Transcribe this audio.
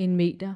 en meter.